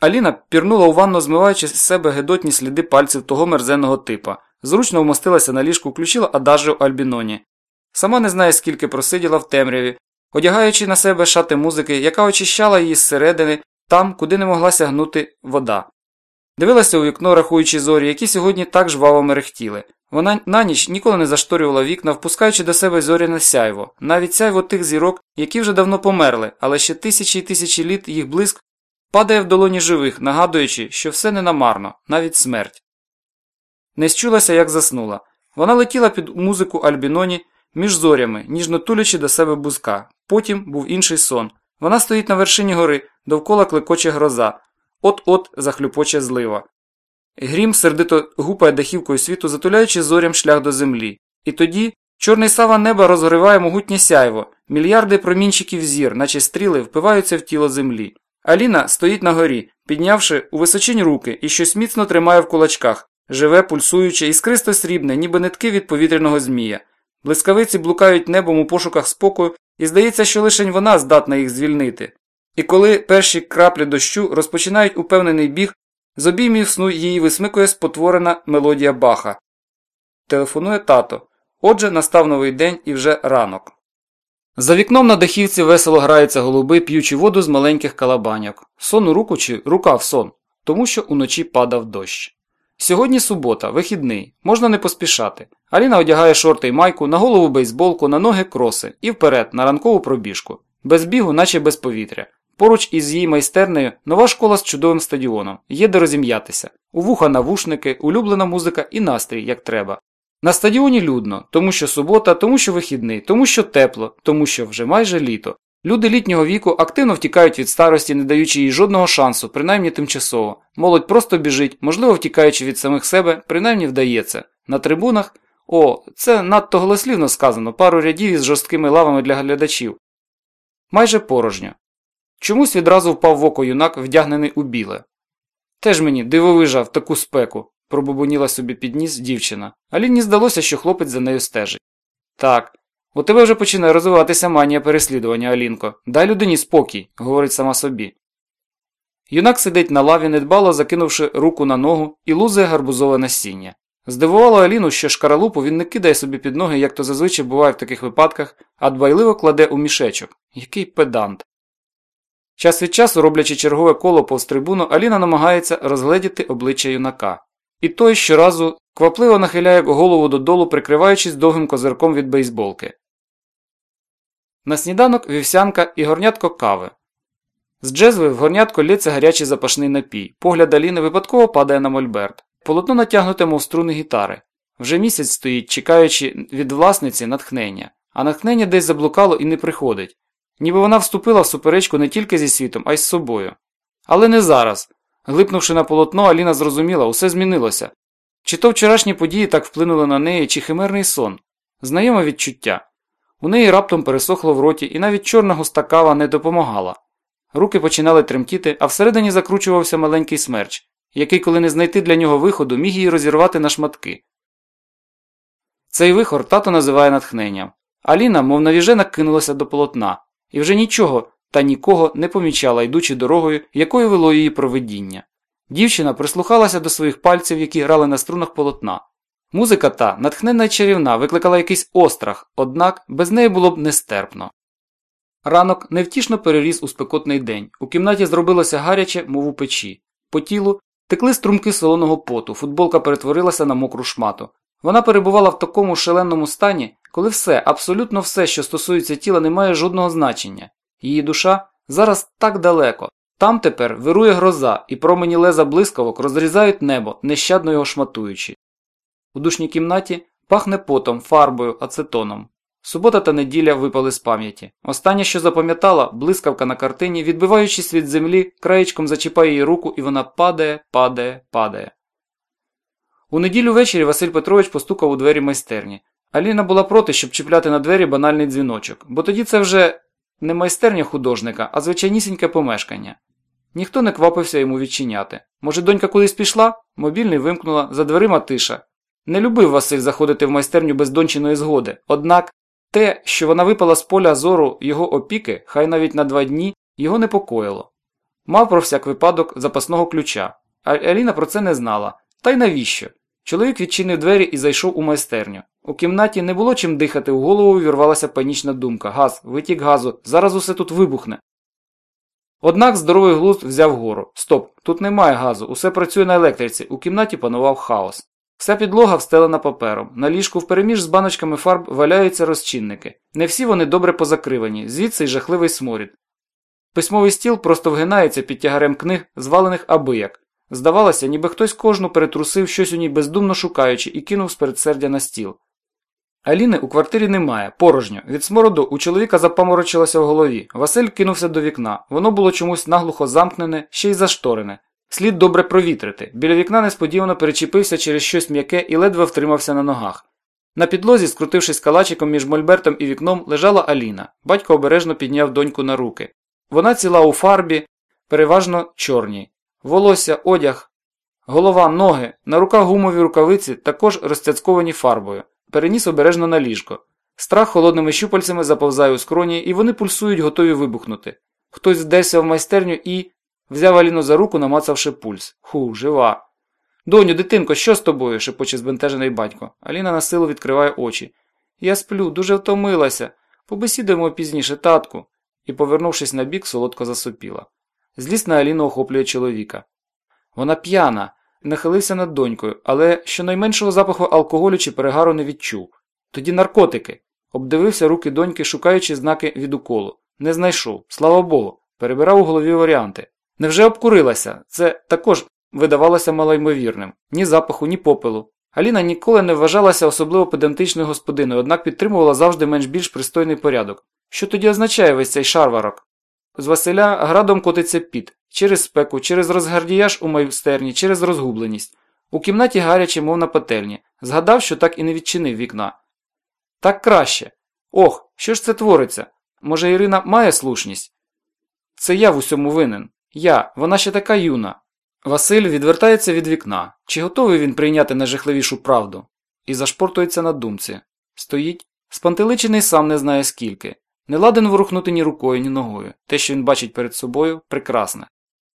Аліна пірнула у ванну, змиваючи з себе гедотні сліди пальців того мерзенного типа, зручно вмостилася на ліжку, включила адажу Альбіноні. Сама не знає, скільки просиділа в темряві, одягаючи на себе шати музики, яка очищала її зсередини там, куди не могла сягнути вода. Дивилася у вікно, рахуючи зорі, які сьогодні так жваво мерехтіли. Вона на ніч ніколи не зашторювала вікна, впускаючи до себе зоряне сяйво, навіть сяйво тих зірок, які вже давно померли, але ще тисячі й тисячі літ їх блиск падає в долоні живих, нагадуючи, що все не намарно, навіть смерть. Не счулася, як заснула. Вона летіла під музику Альбіноні між зорями, ніжно тулячи до себе бузка. Потім був інший сон. Вона стоїть на вершині гори, довкола клекоче гроза, от-от захлюпоче злива. Грім сердито гупає дахівкою світу, затуляючи зорям шлях до землі. І тоді чорний сава неба розгриває могутнє сяйво, мільярди промінчиків зір, наче стріли, впиваються в тіло землі. Аліна стоїть на горі, піднявши у височинь руки і щось міцно тримає в кулачках, живе, пульсуюче, іскристо срібне, ніби нитки від повітряного змія. Блискавиці блукають небом у пошуках спокою, і здається, що лише вона здатна їх звільнити. І коли перші краплі дощу розпочинають упевнений біг, з обіймів сну її висмикує спотворена мелодія баха. Телефонує тато. Отже, настав новий день і вже ранок. За вікном на дахівці весело граються голуби, п'ючи воду з маленьких калабаньок. Сон у руку чи рука в сон, тому що уночі падав дощ. Сьогодні субота, вихідний, можна не поспішати. Аліна одягає шорти й майку, на голову бейсболку, на ноги кроси і вперед на ранкову пробіжку. Без бігу, наче без повітря. Поруч із її майстернею нова школа з чудовим стадіоном. Є де розім'ятися. У вуха навушники, улюблена музика і настрій, як треба. На стадіоні людно, тому що субота, тому що вихідний, тому що тепло, тому що вже майже літо. Люди літнього віку активно втікають від старості, не даючи їй жодного шансу, принаймні тимчасово. Молодь просто біжить, можливо, втікаючи від самих себе, принаймні вдається. На трибунах о, це надто голослівно сказано, пару рядів із жорсткими лавами для глядачів. Майже порожньо. Чомусь відразу впав в око юнак, вдягнений у біле. Теж мені дивовижа в таку спеку, пробубоніла собі підніс дівчина, а Ліні здалося, що хлопець за нею стежить. Так, у тебе вже починає розвиватися манія переслідування, Алінко. Дай людині спокій, говорить сама собі. Юнак сидить на лаві, недбало закинувши руку на ногу і лузає гарбузове насіння. Здивувало Аліну, що шкаралупу він не кидає собі під ноги, як то зазвичай буває в таких випадках, а дбайливо кладе у мішечок. Який педант. Час від часу, роблячи чергове коло повз трибуну, Аліна намагається розгледіти обличчя юнака. І той щоразу квапливо нахиляє голову додолу, прикриваючись довгим козирком від бейсболки. На сніданок вівсянка і горнятко кави. З джезви в горнятко лється гарячий запашний напій. Погляд Аліни випадково падає на мольберт. Полотно натягнуте, мов струни гітари. Вже місяць стоїть, чекаючи від власниці натхнення, а натхнення десь заблукало і не приходить. Ніби вона вступила в суперечку не тільки зі світом, а й з собою. Але не зараз. Глипнувши на полотно, Аліна зрозуміла, усе змінилося. Чи то вчорашні події так вплинули на неї, чи химерний сон. Знайоме відчуття. У неї раптом пересохло в роті, і навіть чорна густа кава не допомагала. Руки починали тремтіти, а всередині закручувався маленький смерч, який, коли не знайти для нього виходу, міг її розірвати на шматки. Цей вихор тато називає натхненням. Аліна, мов навіжена, кинулася до полотна, і вже нічого та нікого не помічала, йдучи дорогою, якою вело її провидіння. Дівчина прислухалася до своїх пальців, які грали на струнах полотна. Музика та, натхненна й чарівна, викликала якийсь острах, однак без неї було б нестерпно. Ранок невтішно переріс у спекотний день. У кімнаті зробилося гаряче, мов у печі. По тілу текли струмки солоного поту, футболка перетворилася на мокру шмату. Вона перебувала в такому шаленому стані, коли все, абсолютно все, що стосується тіла, не має жодного значення. Її душа зараз так далеко. Там тепер вирує гроза, і промені леза блискавок розрізають небо, нещадно його шматуючи. У душній кімнаті пахне потом, фарбою, ацетоном. Субота та неділя випали з пам'яті. Останнє, що запам'ятала, блискавка на картині, відбиваючись від землі, краєчком зачіпає її руку, і вона падає, падає, падає. У неділю ввечері Василь Петрович постукав у двері майстерні. Аліна була проти, щоб чіпляти на двері банальний дзвіночок, бо тоді це вже не майстерня художника, а звичайнісіньке помешкання. Ніхто не квапився йому відчиняти. Може, донька кудись пішла? Мобільний вимкнула, за дверима тиша. Не любив Василь заходити в майстерню без дончиної згоди, однак те, що вона випала з поля зору його опіки, хай навіть на два дні, його непокоїло. Мав про всяк випадок запасного ключа. А Аліна про це не знала. Та й навіщо? Чоловік відчинив двері і зайшов у майстерню. У кімнаті не було чим дихати, у голову вірвалася панічна думка. Газ, витік газу, зараз усе тут вибухне. Однак здоровий глузд взяв гору. Стоп, тут немає газу, усе працює на електриці, у кімнаті панував хаос. Вся підлога встелена папером. На ліжку впереміж з баночками фарб валяються розчинники. Не всі вони добре позакривані, звідси й жахливий сморід. Письмовий стіл просто вгинається під тягарем книг, звалених абияк. Здавалося, ніби хтось кожну перетрусив щось у ній бездумно шукаючи і кинув з передсердя на стіл. Аліни у квартирі немає, порожньо. Від смороду у чоловіка запаморочилося в голові. Василь кинувся до вікна. Воно було чомусь наглухо замкнене, ще й зашторене. Слід добре провітрити. Біля вікна несподівано перечепився через щось м'яке і ледве втримався на ногах. На підлозі, скрутившись калачиком між мольбертом і вікном, лежала Аліна. Батько обережно підняв доньку на руки. Вона ціла у фарбі, переважно чорній. Волосся, одяг, голова, ноги, на руках гумові рукавиці також розцяцьковані фарбою. Переніс обережно на ліжко. Страх холодними щупальцями заповзає у скроні, і вони пульсують, готові вибухнути. Хтось вдерся в майстерню і. взяв Аліну за руку, намацавши пульс. Ху, жива. Доню, дитинко, що з тобою? шепоче збентежений батько. Аліна на силу відкриває очі. Я сплю, дуже втомилася. Побесідуємо пізніше, татку. І, повернувшись на бік, солодко засопіла. Злісна Аліна охоплює чоловіка. Вона п'яна, нахилився над донькою, але щонайменшого запаху алкоголю чи перегару не відчув. Тоді наркотики. Обдивився руки доньки, шукаючи знаки від уколу. Не знайшов, слава Богу, перебирав у голові варіанти. Невже обкурилася? Це також видавалося малоймовірним. Ні запаху, ні попелу. Аліна ніколи не вважалася особливо педантичною господиною, однак підтримувала завжди менш більш пристойний порядок. Що тоді означає весь цей шарварок? З Василя градом котиться піт через спеку, через розгардіяж у майстерні, через розгубленість. У кімнаті гаряче, мов на пательні. Згадав, що так і не відчинив вікна. Так краще. Ох, що ж це твориться? Може, Ірина має слушність? Це я в усьому винен. Я, вона ще така юна. Василь відвертається від вікна. Чи готовий він прийняти найжахливішу правду? І зашпортується на думці. Стоїть, спантеличений сам не знає скільки. Не ладен ворухнути ні рукою, ні ногою. Те, що він бачить перед собою, прекрасне.